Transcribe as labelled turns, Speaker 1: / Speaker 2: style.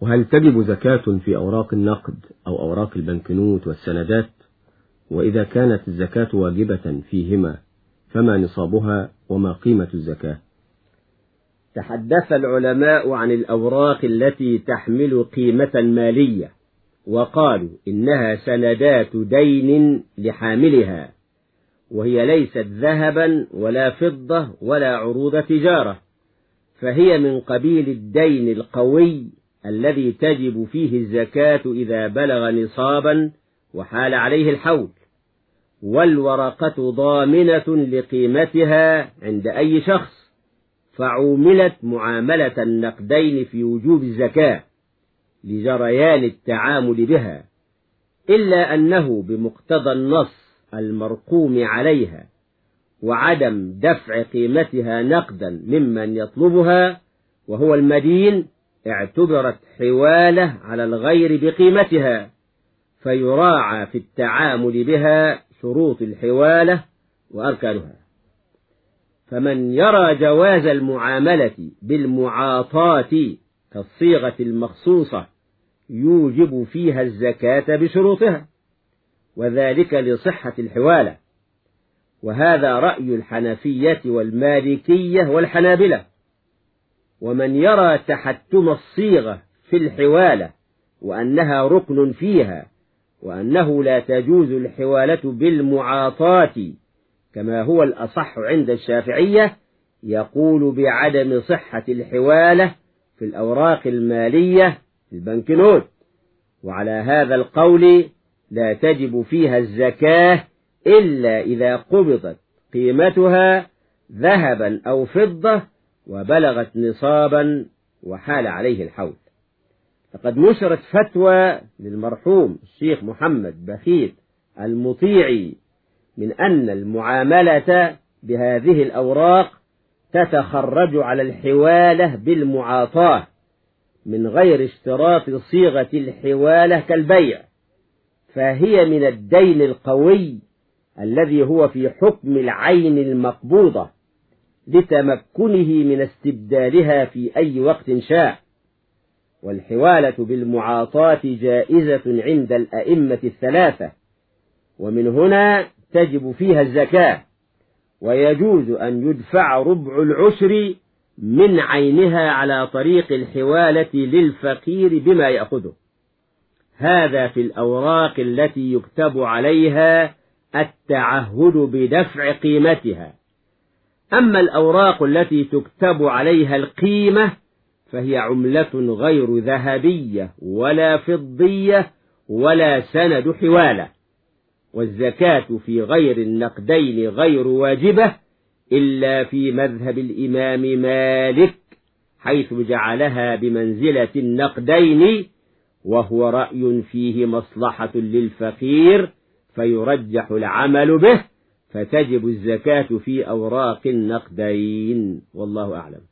Speaker 1: وهل تجب زكاة في أوراق النقد أو أوراق البنكنوت والسندات؟ وإذا كانت الزكاة واجبة فيهما فما نصابها وما قيمة الزكاة؟
Speaker 2: تحدث العلماء عن الأوراق التي تحمل قيمة مالية وقالوا إنها سندات دين لحاملها وهي ليست ذهبا ولا فضة ولا عروض تجارة فهي من قبيل الدين القوي الذي تجب فيه الزكاة إذا بلغ نصابا وحال عليه الحول والورقة ضامنة لقيمتها عند أي شخص فعوملت معاملة النقدين في وجوب الزكاة لجريان التعامل بها إلا أنه بمقتضى النص المرقوم عليها وعدم دفع قيمتها نقدا ممن يطلبها وهو المدين اعتبرت حوالة على الغير بقيمتها فيراعى في التعامل بها شروط الحوالة وأركانها. فمن يرى جواز المعاملة بالمعاطاة كالصيغة المخصوصة يوجب فيها الزكاة بشروطها وذلك لصحة الحوالة. وهذا رأي الحنفية والمالكية والحنابلة. ومن يرى تحتم الصيغة في الحوالة وأنها ركن فيها وأنه لا تجوز الحوالة بالمعاطاة كما هو الأصح عند الشافعية يقول بعدم صحة الحوالة في الأوراق المالية في البنكنوت. وعلى هذا القول لا تجب فيها الزكاة إلا إذا قبضت قيمتها ذهبا أو فضة وبلغت نصابا وحال عليه الحول لقد نشرت فتوى للمرحوم الشيخ محمد بخيت المطيعي من أن المعاملة بهذه الأوراق تتخرج على الحوالة بالمعاطاة من غير اشتراط صيغة الحوالة كالبيع فهي من الدين القوي الذي هو في حكم العين المقبوضة. لتمكنه من استبدالها في أي وقت شاء. والحوالة بالمعاطاة جائزة عند الأئمة الثلاثة. ومن هنا تجب فيها الزكاة. ويجوز أن يدفع ربع العشر من عينها على طريق الحوالة للفقير بما يأخذه. هذا في الأوراق التي يكتب عليها التعهد بدفع قيمتها. أما الأوراق التي تكتب عليها القيمة فهي عملة غير ذهبية ولا فضية ولا سند حوالة والزكاة في غير النقدين غير واجبة إلا في مذهب الإمام مالك حيث جعلها بمنزلة النقدين وهو رأي فيه مصلحة للفقير فيرجح العمل به فتجب الزكاة في أوراق النقدين. والله أعلم.